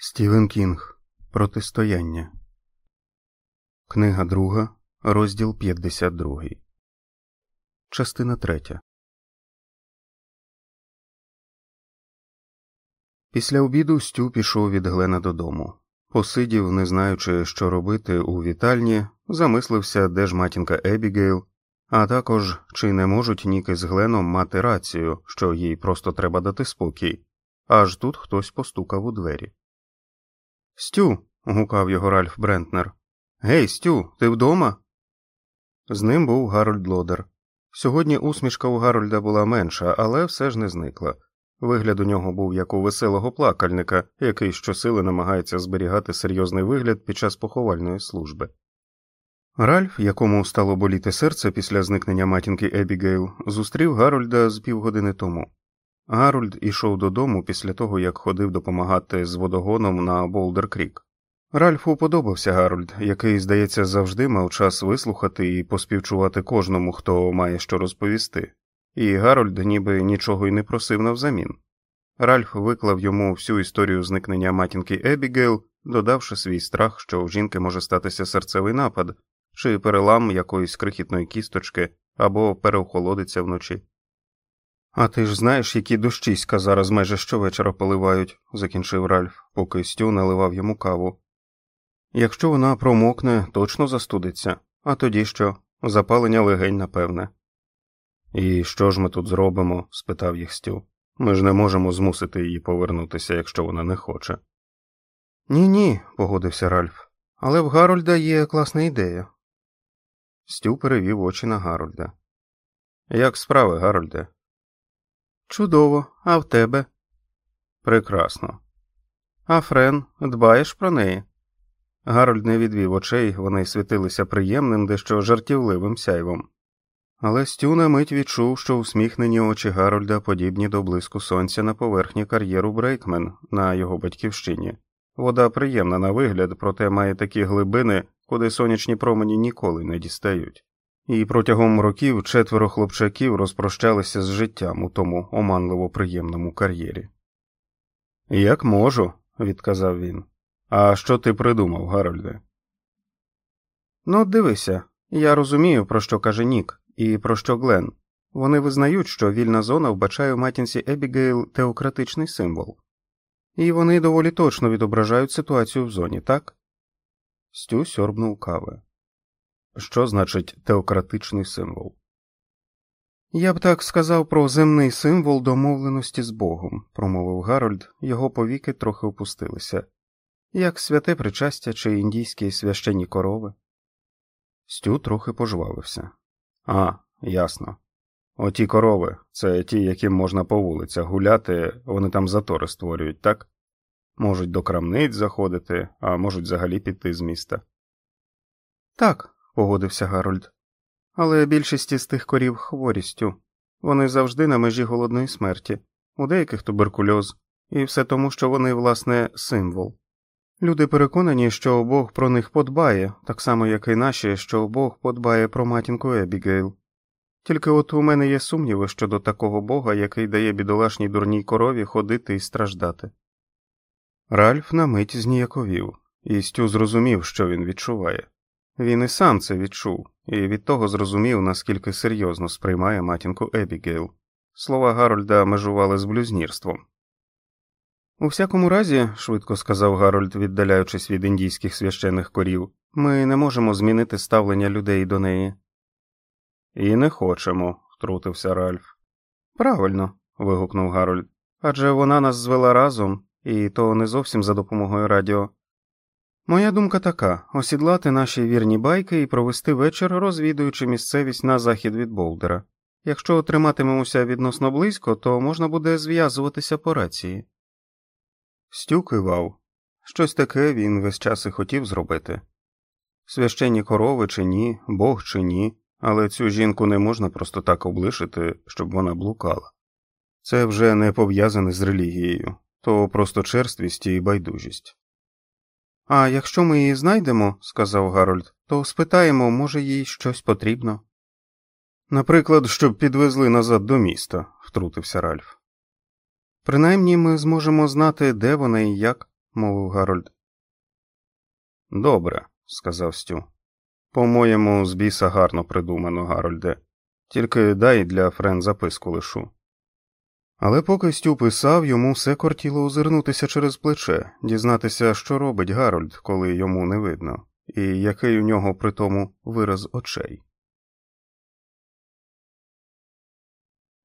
Стівен Кінг Протистояння. Книга друга, розділ 52. Частина третя. Після обіду Стю пішов від Глена додому. Посидів, не знаючи, що робити у вітальні, замислився, де ж матінка Ебігейл, а також чи не можуть Нік із Гленом мати рацію, що їй просто треба дати спокій. Аж тут хтось постукав у двері. Стю. гукав його Ральф Брентнер. Гей, Стю, ти вдома? З ним був Гарольд Лодер. Сьогодні усмішка у Гарольда була менша, але все ж не зникла. Вигляд у нього був як у веселого плакальника, який щосили намагається зберігати серйозний вигляд під час поховальної служби. Ральф, якому стало боліти серце після зникнення матінки Ебігейл, зустрів Гарольда з півгодини тому. Гарольд ішов додому після того, як ходив допомагати з водогоном на Болдер Крік. Ральфу подобався Гарольд, який, здається, завжди мав час вислухати і поспівчувати кожному, хто має що розповісти, і Гарольд ніби нічого й не просив навзамін. Ральф виклав йому всю історію зникнення матінки Ебігейл, додавши свій страх, що у жінки може статися серцевий напад, чи перелам якоїсь крихітної кісточки або переохолодиться вночі. А ти ж знаєш, які дощиська зараз майже щовечора поливають, закінчив Ральф, поки Стю наливав йому каву. Якщо вона промокне, точно застудиться, а тоді що? Запалення легень, напевне. І що ж ми тут зробимо? спитав їх Стю. Ми ж не можемо змусити її повернутися, якщо вона не хоче. Ні, ні, погодився Ральф, але в Гарольда є класна ідея. Стю перевів очі на Гарольда. Як справи, Гарольде? Чудово, а в тебе? Прекрасно. А Френ, дбаєш про неї? Гарольд не відвів очей, вони світилися приємним, дещо жартівливим сяйвом. Але Стю на мить відчув, що усміхнені очі Гарольда подібні до блиску сонця на поверхні кар'єру Брейкмен на його батьківщині. Вода приємна на вигляд, проте має такі глибини, куди сонячні промені ніколи не дістають і протягом років четверо хлопчаків розпрощалися з життям у тому оманливо приємному кар'єрі. Як можу, відказав він. А що ти придумав, Гарольде? Ну, дивися, я розумію, про що каже Нік, і про що Глен. Вони визнають, що вільна зона вбачає у матінці Ебігейл теократичний символ, і вони доволі точно відображають ситуацію в зоні, так? Стю сьорбнув кави. Що значить теократичний символ? Я б так сказав про земний символ домовленості з Богом, промовив Гарольд, його повіки трохи опустилися, як святе причастя чи індійські священні корови. Стю трохи пожвавився. А, ясно. Оті корови це ті, яким можна по вулицях гуляти, вони там затори створюють, так? Можуть до крамниць заходити, а можуть взагалі піти з міста. Так погодився Гарольд. Але більшість із тих корів хворістю. Вони завжди на межі голодної смерті, у деяких туберкульоз, і все тому, що вони, власне, символ. Люди переконані, що Бог про них подбає, так само, як і наші, що Бог подбає про матінку Ебігейл. Тільки от у мене є сумніви щодо такого бога, який дає бідолашній дурній корові ходити і страждати. Ральф на мить зніяковів, і Стю зрозумів, що він відчуває. Він і сам це відчув, і від того зрозумів, наскільки серйозно сприймає матінку Ебігейл. Слова Гарольда межували з блюзнірством. У всякому разі, швидко сказав Гарольд, віддаляючись від індійських священих корів, ми не можемо змінити ставлення людей до неї. І не хочемо, втрутився Ральф. Правильно. вигукнув Гарольд. Адже вона нас звела разом, і то не зовсім за допомогою радіо. Моя думка така осідлати наші вірні байки і провести вечір, розвідуючи місцевість на захід від Болдера. Якщо триматимемося відносно близько, то можна буде зв'язуватися по рації. Стю кивав. Щось таке він весь час і хотів зробити. Священні корови чи ні, Бог чи ні, але цю жінку не можна просто так облишити, щоб вона блукала. Це вже не пов'язане з релігією, то просто черствість і байдужість. А якщо ми її знайдемо, сказав Гарольд, то спитаємо, може, їй щось потрібно. Наприклад, щоб підвезли назад до міста, втрутився Ральф. Принаймні ми зможемо знати, де вона і як. мовив Гарольд. Добре, сказав Стю. По-моєму, з біса гарно придумано, Гарольде. Тільки дай для Френ записку лишу. Але поки Стю писав, йому все кортіло озирнутися через плече, дізнатися, що робить Гарольд, коли йому не видно, і який у нього при тому вираз очей.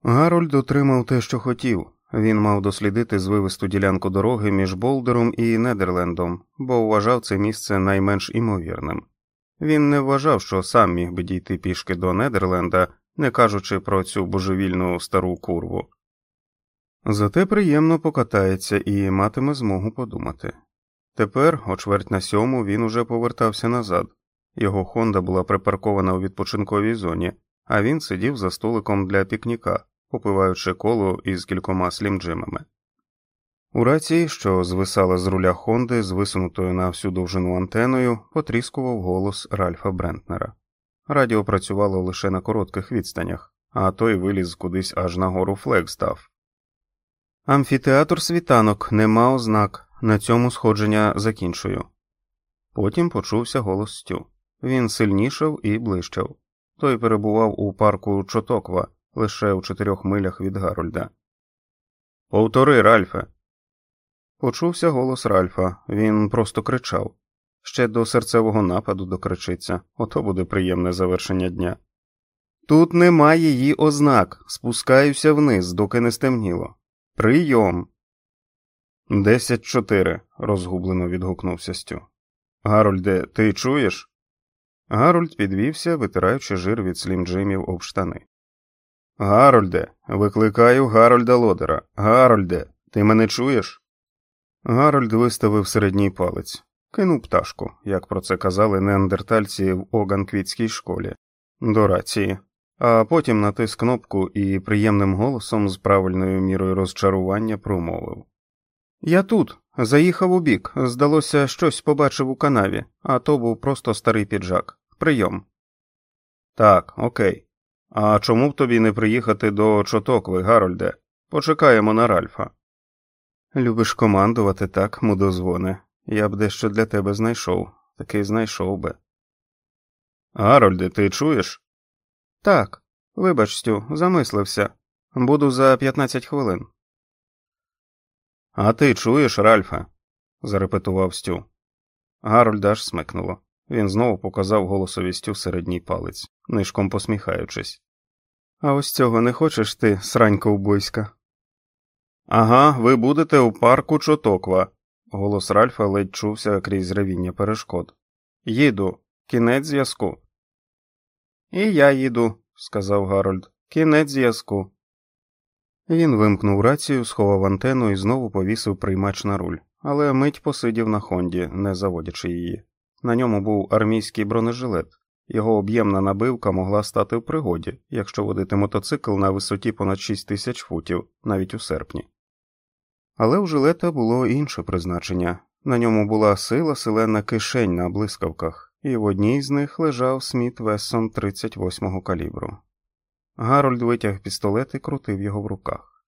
Гарольд отримав те, що хотів. Він мав дослідити звивисту ділянку дороги між Болдером і Недерлендом, бо вважав це місце найменш імовірним. Він не вважав, що сам міг би дійти пішки до Недерленда, не кажучи про цю божевільну стару курву. Зате приємно покатається і матиме змогу подумати. Тепер, о чверть на сьому, він уже повертався назад. Його Хонда була припаркована у відпочинковій зоні, а він сидів за столиком для пікніка, попиваючи коло із кількома слімджимами. У рації, що звисала з руля Хонди з висунутою на всю довжину антеною, потріскував голос Ральфа Брентнера. Радіо працювало лише на коротких відстанях, а той виліз кудись аж на гору Флегстав. Амфітеатр світанок нема ознак, на цьому сходження закінчую. Потім почувся голос Стю. Він сильнішав і ближчав. Той перебував у парку Чотоква лише у чотирьох милях від Гарольда. Повтори, Ральфе. Почувся голос Ральфа. Він просто кричав. Ще до серцевого нападу докричиться, ото буде приємне завершення дня. Тут немає її ознак. Спускаюся вниз, доки не стемніло. Прийом. Десять чотири. розгублено відгукнувся Стю. Гарольде, ти чуєш? Гарольд підвівся, витираючи жир від слімджимів об штани. Гарольде, викликаю Гарольда Лодера. Гарольде, ти мене чуєш? Гарольд виставив середній палець, кинув пташку, як про це казали неандертальці в Оганквітській школі, до рації, а потім натис кнопку і приємним голосом з правильною мірою розчарування промовив Я тут, заїхав у бік, здалося, щось побачив у канаві, а то був просто старий піджак. Прийом. Так, окей. А чому б тобі не приїхати до Чотокви, Гарольде? Почекаємо на Ральфа. Любиш командувати так, мудозвоне. Я б дещо для тебе знайшов, таки знайшов би. Гарольде, ти чуєш? Так, вибач, Стю, замислився. Буду за 15 хвилин. А ти чуєш, Ральфа? зарепетував Стю. Гарольда аж смикнуло. Він знову показав голосовістю середній палець, нишком посміхаючись. А ось цього не хочеш ти, срань ковбойська? Ага, ви будете у парку Чотоква. Голос Ральфа ледь чувся крізь ревіння перешкод. Їду, кінець зв'язку. І я їду, сказав Гарольд. Кінець зв'язку. Він вимкнув рацію, сховав антенну і знову повісив приймач на руль, але мить посидів на Хонді, не заводячи її. На ньому був армійський бронежилет, його об'ємна набивка могла стати в пригоді, якщо водити мотоцикл на висоті понад 6 тисяч футів, навіть у серпні. Але у жилета було інше призначення на ньому була сила селена кишень на блискавках, і в одній з них лежав Сміт Вессон 38-го калібру. Гарольд витяг пістолет і крутив його в руках.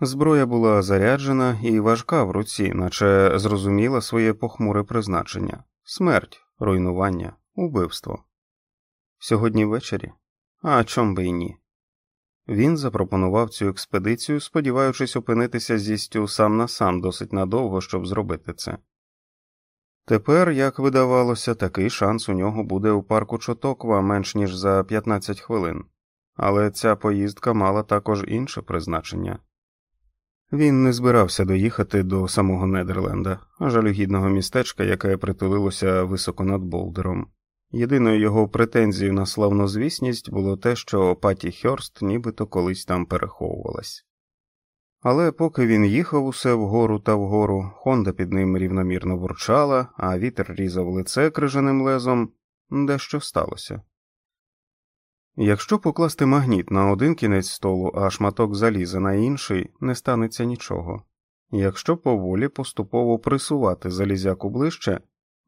Зброя була заряджена і важка в руці, наче зрозуміла своє похмуре призначення смерть, руйнування, убивство. Сьогодні ввечері? А чом би і ні? Він запропонував цю експедицію, сподіваючись опинитися зі Стю сам на сам досить надовго, щоб зробити це. Тепер, як видавалося, такий шанс у нього буде у парку Чотоква менш ніж за 15 хвилин, але ця поїздка мала також інше призначення. Він не збирався доїхати до самого Недерленда, жалюгідного містечка, яке притулилося високо над Болдером. Єдиною його претензією на славнозвісність було те, що Паті Хьорст нібито колись там переховувалась. Але поки він їхав усе вгору та вгору, Хонда під ним рівномірно бурчала, а вітер різав лице крижаним лезом, дещо сталося. Якщо покласти магніт на один кінець столу, а шматок заліза на інший, не станеться нічого. Якщо поволі поступово присувати залізяку ближче,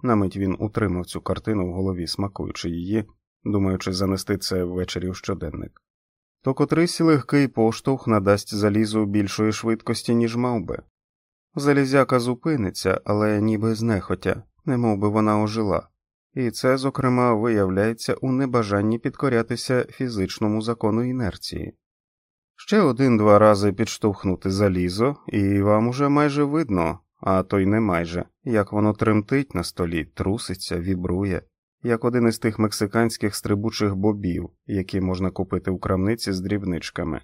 на мить він утримав цю картину в голові, смакуючи її, думаючи занести це ввечері в щоденник, то котрийсь легкий поштовх надасть залізу більшої швидкості, ніж мав би. Залізяка зупиниться, але ніби знехотя, немов би вона ожила, і це, зокрема, виявляється у небажанні підкорятися фізичному закону інерції. Ще один-два рази підштовхнути залізо, і вам уже майже видно, а то й не майже, як воно тремтить на столі, труситься, вібрує, як один із тих мексиканських стрибучих бобів, які можна купити у крамниці з дрібничками.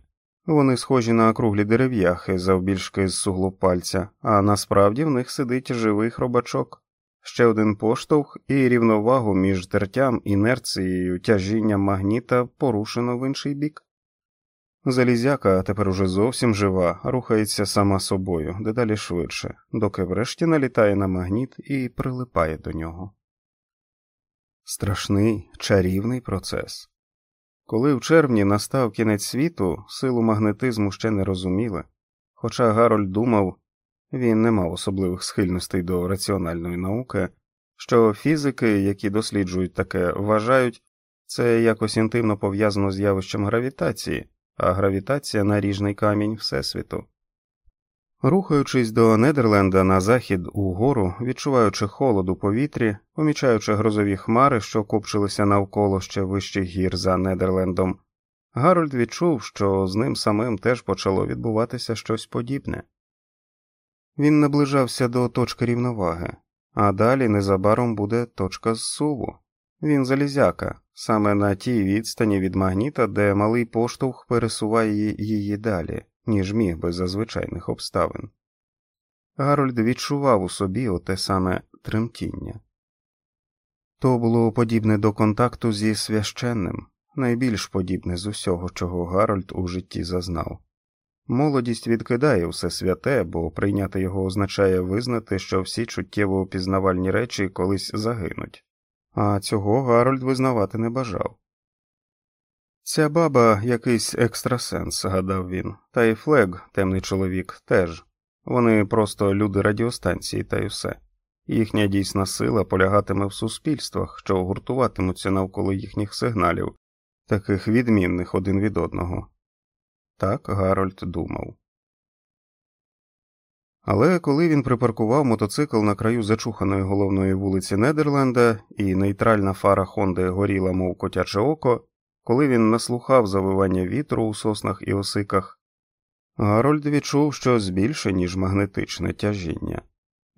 Вони схожі на округлі дерев'яхи завбільшки з сугло пальця, а насправді в них сидить живий хробачок. Ще один поштовх і рівновагу між тертям, інерцією, тяжінням магніта порушено в інший бік. Залізяка тепер уже зовсім жива, рухається сама собою, дедалі швидше, доки врешті налітає на магніт і прилипає до нього. Страшний чарівний процес. Коли в червні настав кінець світу, силу магнетизму ще не розуміли, хоча Гарольд думав, він не мав особливих схильностей до раціональної науки, що фізики, які досліджують таке, вважають це якось інтимно пов'язано з явищем гравітації, а гравітація наріжний камінь Всесвіту. Рухаючись до Недерленда на захід угору, відчуваючи холод у повітрі, помічаючи грозові хмари, що купчилися навколо ще вищих гір за Недерлендом, Гарольд відчув, що з ним самим теж почало відбуватися щось подібне. Він наближався до точки рівноваги, а далі незабаром буде точка зсуву. Він залізяка, саме на тій відстані від магніта, де малий поштовх пересуває її далі ніж міг би за звичайних обставин. Гарольд відчував у собі оте саме тремтіння. То було подібне до контакту зі священним, найбільш подібне з усього, чого Гарольд у житті зазнав. Молодість відкидає все святе, бо прийняти його означає визнати, що всі чуттєво опізнавальні речі колись загинуть, а цього Гарольд визнавати не бажав. Ця баба якийсь екстрасенс, гадав він, та й Флег, темний чоловік, теж. Вони просто люди радіостанції та й все. Їхня дійсна сила полягатиме в суспільствах, що гуртуватимуться навколо їхніх сигналів, таких відмінних один від одного. Так Гарольд думав. Але коли він припаркував мотоцикл на краю зачуханої головної вулиці Недерленда, і нейтральна фара Хонди горіла, мов котяче око, коли він наслухав завивання вітру у соснах і осиках, Гарольд відчув щось більше, ніж магнетичне тяжіння.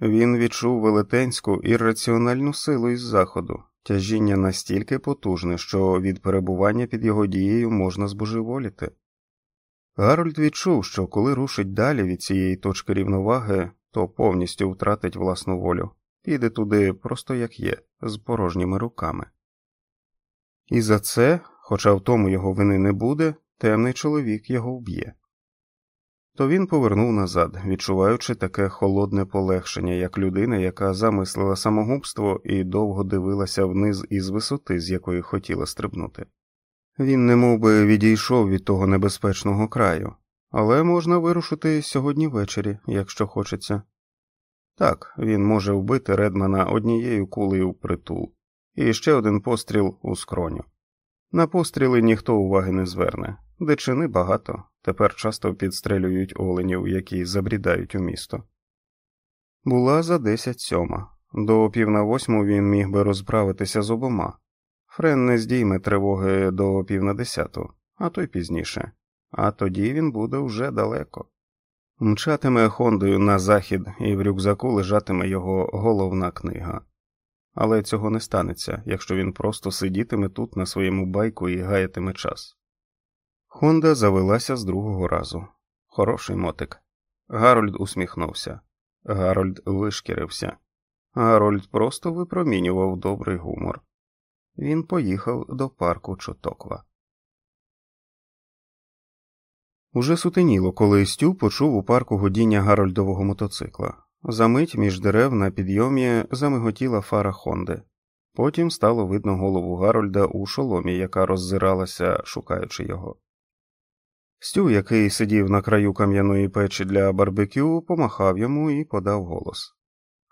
Він відчув велетенську ірраціональну силу із заходу, тяжіння настільки потужне, що від перебування під його дією можна збожеволіти. Гарольд відчув, що коли рушить далі від цієї точки рівноваги, то повністю втратить власну волю, піде туди просто як є, з порожніми руками. І за це хоча в тому його вини не буде, темний чоловік його вб'є. То він повернув назад, відчуваючи таке холодне полегшення, як людина, яка замислила самогубство і довго дивилася вниз із висоти, з якої хотіла стрибнути. Він не би відійшов від того небезпечного краю, але можна вирушити сьогодні ввечері, якщо хочеться. Так, він може вбити Редмана однією кулею в притул, і ще один постріл у скроню. На постріли ніхто уваги не зверне, дичини багато, тепер часто підстрелюють оленів, які забрідають у місто. Була за десять сьома, до пів на восьму він міг би розправитися з обома. Френ не здійме тривоги до пів на десяту, а то й пізніше, а тоді він буде вже далеко. Мчатиме Хондою на захід, і в рюкзаку лежатиме його головна книга але цього не станеться, якщо він просто сидітиме тут на своєму байку і гаятиме час. Хонда завелася з другого разу. Хороший мотик. Гарольд усміхнувся. Гарольд вишкірився. Гарольд просто випромінював добрий гумор. Він поїхав до парку Чотоква. Уже сутеніло, коли Стю почув у парку годіння Гарольдового мотоцикла. Замить між дерев на підйомі замиготіла фара Хонди. Потім стало видно голову Гарольда у шоломі, яка роззиралася, шукаючи його. Стю, який сидів на краю кам'яної печі для барбекю, помахав йому і подав голос.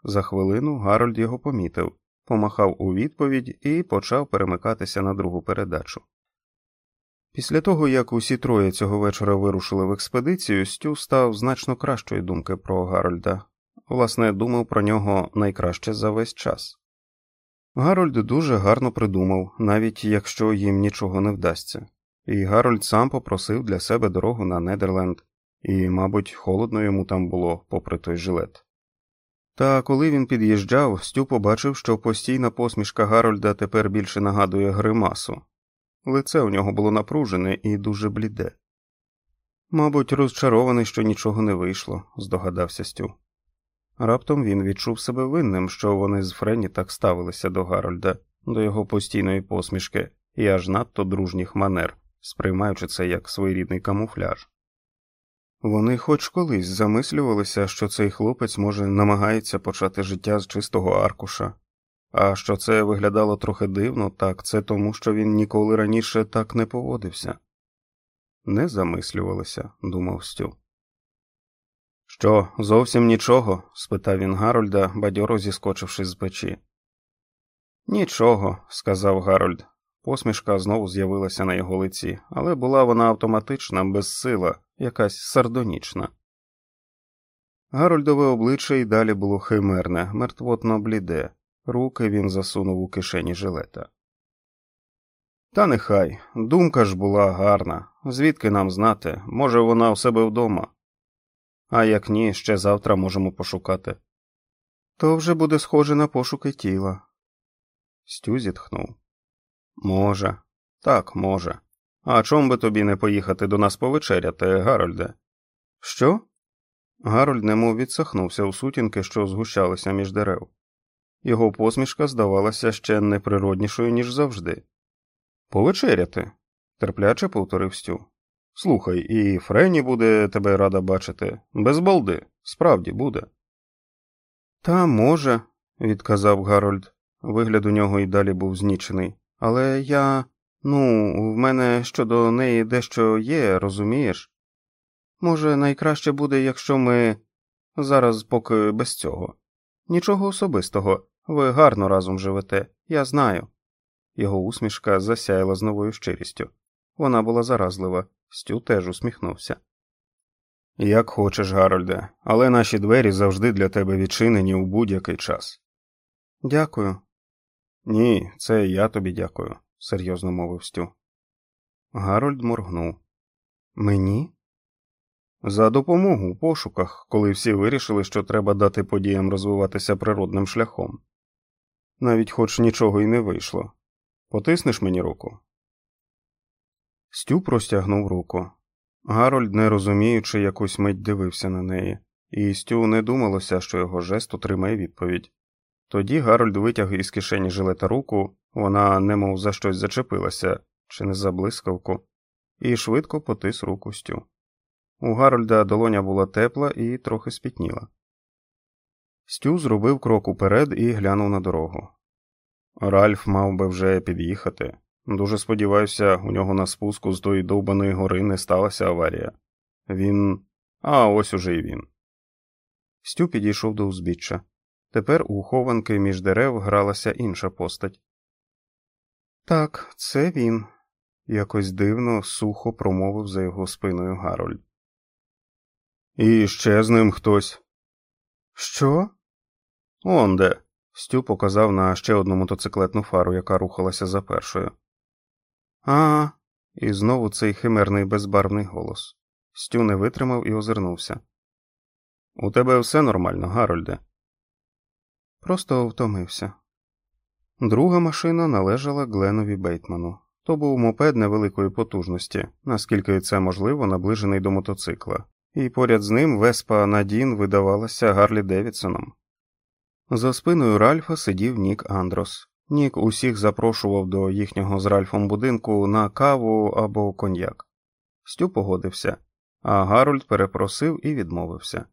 За хвилину Гарольд його помітив, помахав у відповідь і почав перемикатися на другу передачу. Після того, як усі троє цього вечора вирушили в експедицію, Стю став значно кращої думки про Гарольда, власне, думав про нього найкраще за весь час. Гарольд дуже гарно придумав, навіть якщо їм нічого не вдасться, і Гарольд сам попросив для себе дорогу на Недерленд, і, мабуть, холодно йому там було, попри той жилет. Та коли він під'їжджав, Стю побачив, що постійна посмішка Гарольда тепер більше нагадує гримасу. Лице у нього було напружене і дуже бліде. Мабуть, розчарований, що нічого не вийшло, здогадався Стю. Раптом він відчув себе винним, що вони з Френі так ставилися до Гарольда, до його постійної посмішки і аж надто дружніх манер, сприймаючи це як своєрідний камуфляж. Вони хоч колись замислювалися, що цей хлопець може намагається почати життя з чистого аркуша, а що це виглядало трохи дивно, так це тому, що він ніколи раніше так не поводився. Не замислювалися, думав Стю. Що, зовсім нічого? спитав він Гарольда, бадьоро зіскочивши з печі. Нічого, сказав Гарольд. Посмішка знову з'явилася на його лиці, але була вона автоматична, безсила, якась сардонічна. Гарольдове обличчя й далі було химерне, мертвотно бліде, руки він засунув у кишені жилета. Та нехай, думка ж була гарна, звідки нам знати, може, вона у себе вдома. А як ні, ще завтра можемо пошукати. То вже буде схоже на пошуки тіла. Стю зітхнув. Може, так, може. А чом би тобі не поїхати до нас повечеряти, Гарольде? Що? Гарольд немов відсахнувся у сутінки, що згущалися між дерев. Його посмішка здавалася ще неприроднішою, ніж завжди. Повечеряти, терпляче повторив Стю. Слухай, і Френі буде тебе рада бачити, без балди, справді буде. Та може, відказав Гарольд. Вигляд у нього й далі був знічений. Але я. Ну, в мене щодо неї дещо є, розумієш? Може, найкраще буде, якщо ми зараз поки без цього. Нічого особистого, ви гарно разом живете, я знаю. Його усмішка засяяла з новою щирістю. Вона була заразлива, Стю теж усміхнувся. Як хочеш, Гарольде, але наші двері завжди для тебе відчинені у будь-який час. Дякую. Ні, це я тобі дякую, серйозно мовив Стю. Гарольд моргнув. Мені? За допомогу у пошуках, коли всі вирішили, що треба дати подіям розвиватися природним шляхом. Навіть хоч нічого й не вийшло. Потиснеш мені руку? Стю простягнув руку. Гарольд, не розуміючи, якусь мить дивився на неї, і Стю не думалося, що його жест отримає відповідь. Тоді Гарольд витяг із кишені жилета руку, вона немов за щось зачепилася, чи не за блискавку, і швидко потис руку Стю. У Гарольда долоня була тепла і трохи спітніла. Стю зробив крок уперед і глянув на дорогу. Ральф мав би вже під'їхати. Дуже сподіваюся, у нього на спуску з тої довбаної гори не сталася аварія. Він. А ось уже й він. Стю підійшов до узбіччя. Тепер у хованки між дерев гралася інша постать. Так, це він, якось дивно, сухо промовив за його спиною Гарольд. І ще з ним хтось. Що? Он де. Стю показав на ще одну мотоциклетну фару, яка рухалася за першою. А, і знову цей химерний безбарвний голос. Стю не витримав і озирнувся. У тебе все нормально, Гарольде. Просто втомився. Друга машина належала Гленові Бейтману. То був мопед невеликої потужності, наскільки це можливо, наближений до мотоцикла, і поряд з ним веспа Надін видавалася Гарлі-Девідсоном. За спиною Ральфа сидів Нік Андрос. Нік усіх запрошував до їхнього з Ральфом будинку на каву або коньяк. Стю погодився, а Гарольд перепросив і відмовився.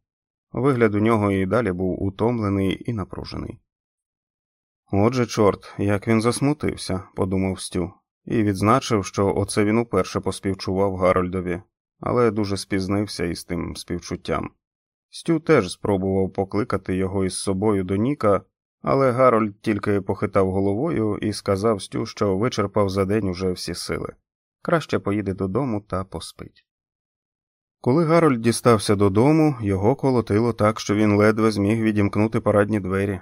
Вигляд у нього і далі був утомлений і напружений. Отже, чорт, як він засмутився, подумав Стю, і відзначив, що оце він уперше поспівчував Гарольдові, але дуже спізнився із тим співчуттям. Стю теж спробував покликати його із собою до Ніка, але Гарольд тільки похитав головою і сказав Стю, що вичерпав за день уже всі сили. Краще поїде додому та поспить. Коли Гарольд дістався додому, його колотило так, що він ледве зміг відімкнути парадні двері.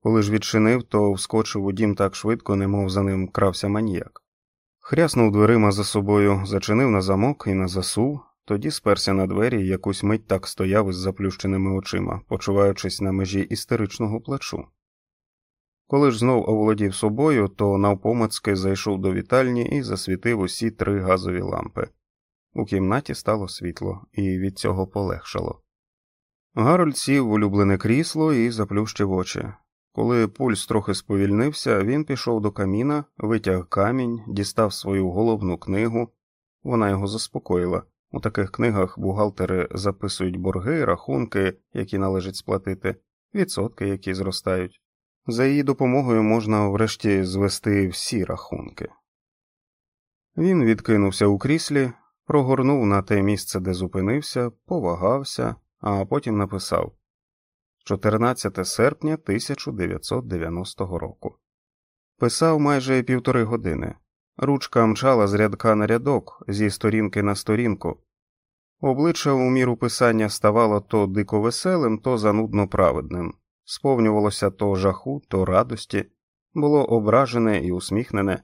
Коли ж відчинив, то вскочив у дім так швидко, немов за ним крався маніяк. Хряснув дверима за собою, зачинив на замок і на засув, тоді сперся на двері і якусь мить так стояв із заплющеними очима, почуваючись на межі істеричного плачу. Коли ж знов оволодів собою, то навпомацки зайшов до вітальні і засвітив усі три газові лампи. У кімнаті стало світло, і від цього полегшало. Гарольд сів в улюблене крісло і заплющив очі. Коли пульс трохи сповільнився, він пішов до каміна, витяг камінь, дістав свою головну книгу. Вона його заспокоїла. У таких книгах бухгалтери записують борги, рахунки, які належить сплатити, відсотки, які зростають. За її допомогою можна врешті звести всі рахунки. Він відкинувся у кріслі, прогорнув на те місце, де зупинився, повагався, а потім написав 14 серпня 1990 року. Писав майже півтори години. Ручка мчала з рядка на рядок, зі сторінки на сторінку. Обличчя у міру писання ставало то дико веселим, то занудно праведним, сповнювалося то жаху, то радості, було ображене і усміхнене.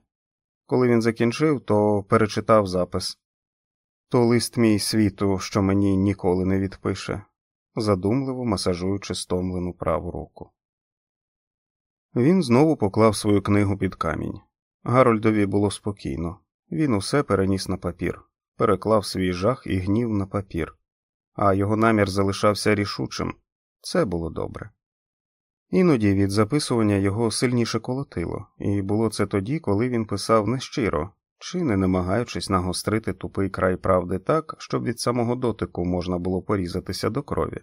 Коли він закінчив, то перечитав запис то лист мій світу, що мені ніколи не відпише, задумливо масажуючи стомлену праву руку. Він знову поклав свою книгу під камінь. Гарольдові було спокійно, він усе переніс на папір, переклав свій жах і гнів на папір, а його намір залишався рішучим це було добре. Іноді від записування його сильніше колотило, і було це тоді, коли він писав нещиро, чи не намагаючись нагострити тупий край правди так, щоб від самого дотику можна було порізатися до крові.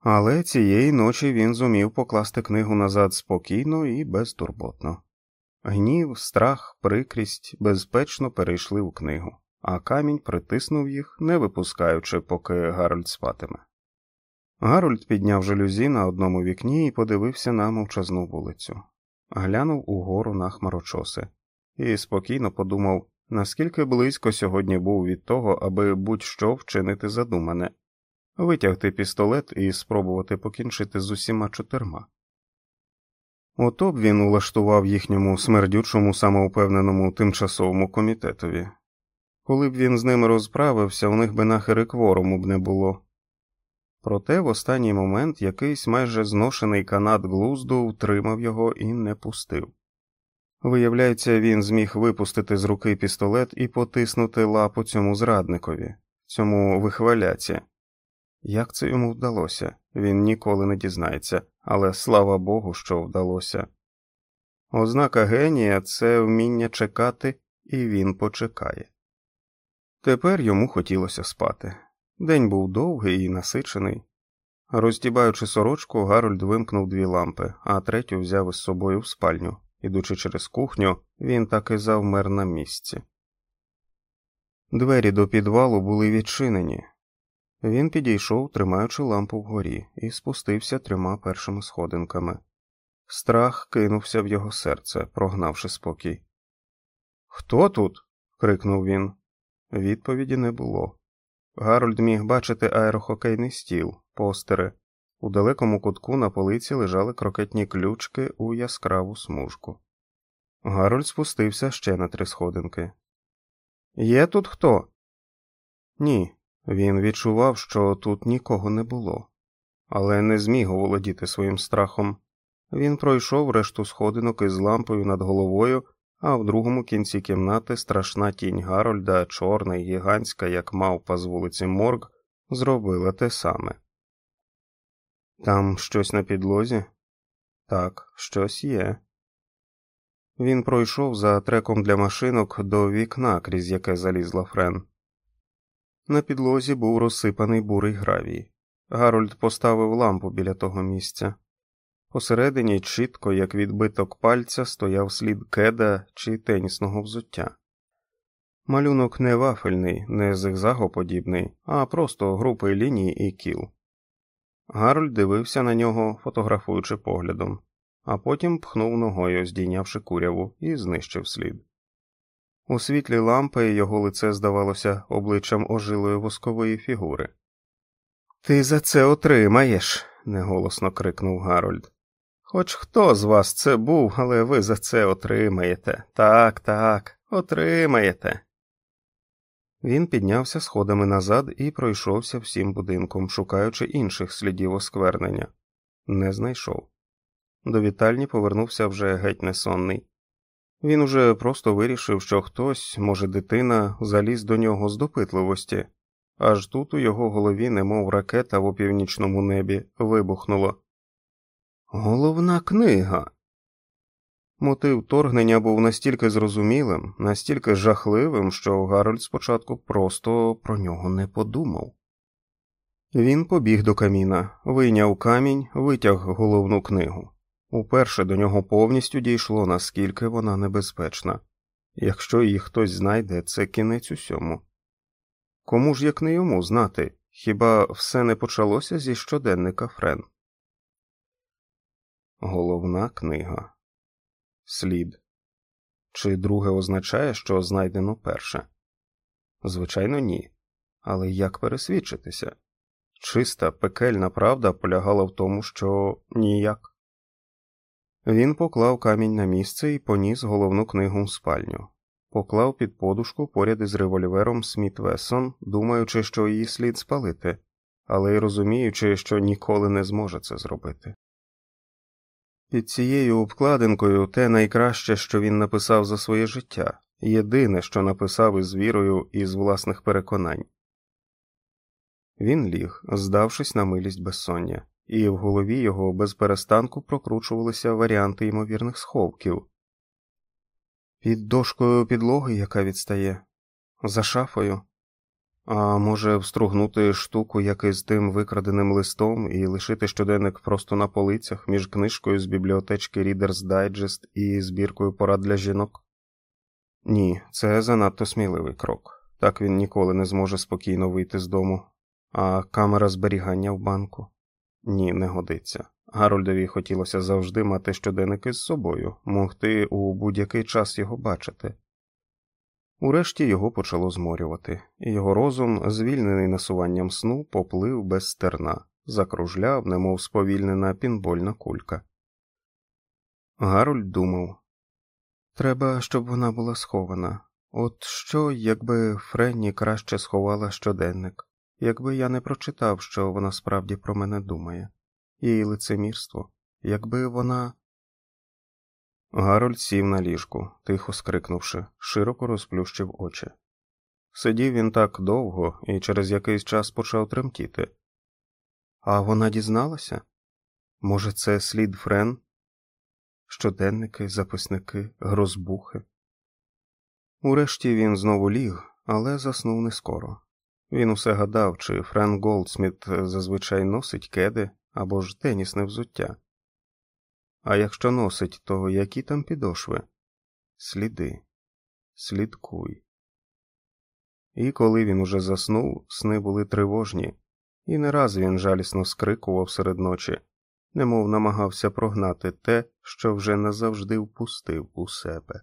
Але цієї ночі він зумів покласти книгу назад спокійно і безтурботно. Гнів, страх, прикрість безпечно перейшли у книгу, а камінь притиснув їх, не випускаючи, поки Гарольд спатиме. Гарольд підняв жалюзі на одному вікні і подивився на мовчазну вулицю, глянув угору на хмарочоси і спокійно подумав, наскільки близько сьогодні був від того, аби будь-що вчинити задумане, витягти пістолет і спробувати покінчити з усіма чотирма. Ото б він улаштував їхньому смердючому самоупевненому тимчасовому комітетові. Коли б він з ними розправився, у них би нахери кворуму б не було. Проте в останній момент якийсь майже зношений канат глузду втримав його і не пустив. Виявляється, він зміг випустити з руки пістолет і потиснути лапу цьому зрадникові, цьому вихваляці. Як це йому вдалося, він ніколи не дізнається, але слава Богу, що вдалося. Ознака генія це вміння чекати, і він почекає. Тепер йому хотілося спати. День був довгий і насичений. Роздібаючи сорочку, Гарольд вимкнув дві лампи, а третю взяв із собою в спальню. Ідучи через кухню, він так і завмер на місці. Двері до підвалу були відчинені. Він підійшов, тримаючи лампу вгорі, і спустився трьома першими сходинками. Страх кинувся в його серце, прогнавши спокій. Хто тут? крикнув він. Відповіді не було. Гарольд міг бачити аерохокейний стіл, постери. У далекому кутку на полиці лежали крокетні ключки у яскраву смужку. Гарольд спустився ще на три сходинки. Є тут хто? Ні. Він відчував, що тут нікого не було, але не зміг оволодіти своїм страхом. Він пройшов решту сходинок із лампою над головою, а в другому кінці кімнати страшна тінь Гарольда, чорна й гігантська, як мавпа з вулиці Морг, зробила те саме. Там щось на підлозі? Так, щось є. Він пройшов за треком для машинок до вікна, крізь яке залізла Френ. На підлозі був розсипаний бурий гравій. Гарольд поставив лампу біля того місця. Посередині, чітко, як відбиток пальця, стояв слід кеда чи тенісного взуття. Малюнок не вафельний, не зигзагоподібний, а просто групи ліній і кіл. Гарольд дивився на нього, фотографуючи поглядом, а потім пхнув ногою, здійнявши куряву, і знищив слід. У світлі лампи його лице здавалося обличчям ожилої воскової фігури. Ти за це отримаєш, неголосно крикнув Гарольд. Хоч хто з вас це був, але ви за це отримаєте. Так, так, отримаєте. Він піднявся сходами назад і пройшовся всім будинком, шукаючи інших слідів осквернення. Не знайшов. До вітальні повернувся вже геть несонний. Він уже просто вирішив, що хтось, може, дитина, заліз до нього з допитливості, аж тут у його голові, немов ракета в опівнічному небі, вибухнуло. Головна книга. Мотив торгнення був настільки зрозумілим, настільки жахливим, що Гарольд спочатку просто про нього не подумав. Він побіг до каміна, вийняв камінь, витяг головну книгу. Уперше до нього повністю дійшло, наскільки вона небезпечна. Якщо її хтось знайде, це кінець усьому. Кому ж як не йому знати, хіба все не почалося зі щоденника Френ? Головна книга. Слід. Чи друге означає, що знайдено перше? Звичайно, ні. Але як пересвідчитися? Чиста пекельна правда полягала в тому, що ніяк. Він поклав камінь на місце і поніс головну книгу в спальню, поклав під подушку поряд із револьвером Сміт Вессон, думаючи, що її слід спалити, але й розуміючи, що ніколи не зможе це зробити. Під цією обкладинкою те найкраще, що він написав за своє життя, єдине, що написав із вірою і з власних переконань. Він ліг, здавшись на милість безсоння, і в голові його без перестанку прокручувалися варіанти ймовірних сховків. Під дошкою підлоги, яка відстає, за шафою, а може, встругнути штуку як із тим викраденим листом і лишити щоденник просто на полицях між книжкою з бібліотечки Reader's Digest і збіркою порад для жінок? Ні, це занадто сміливий крок. Так він ніколи не зможе спокійно вийти з дому, а камера зберігання в банку? Ні, не годиться. Гарольдові хотілося завжди мати щоденники з собою, могти у будь-який час його бачити. Урешті його почало зморювати, і його розум, звільнений насуванням сну, поплив без стерна, закружляв, немов сповільнена пінбольна кулька. Гарольд думав треба, щоб вона була схована. От що, якби Френні краще сховала щоденник, якби я не прочитав, що вона справді про мене думає, її лицемірство, якби вона. Гарольд сів на ліжку, тихо скрикнувши, широко розплющив очі. Сидів він так довго і через якийсь час почав тремтіти. А вона дізналася? Може, це слід Френ? Щоденники, записники, грозбухи. Урешті він знову ліг, але заснув не скоро. Він усе гадав, чи Френ Голдсміт зазвичай носить кеди або ж тенісне взуття. А якщо носить, то які там підошви? Сліди, слідкуй. І коли він уже заснув, сни були тривожні, і не раз він жалісно скрикував серед ночі, немов намагався прогнати те, що вже назавжди впустив у себе.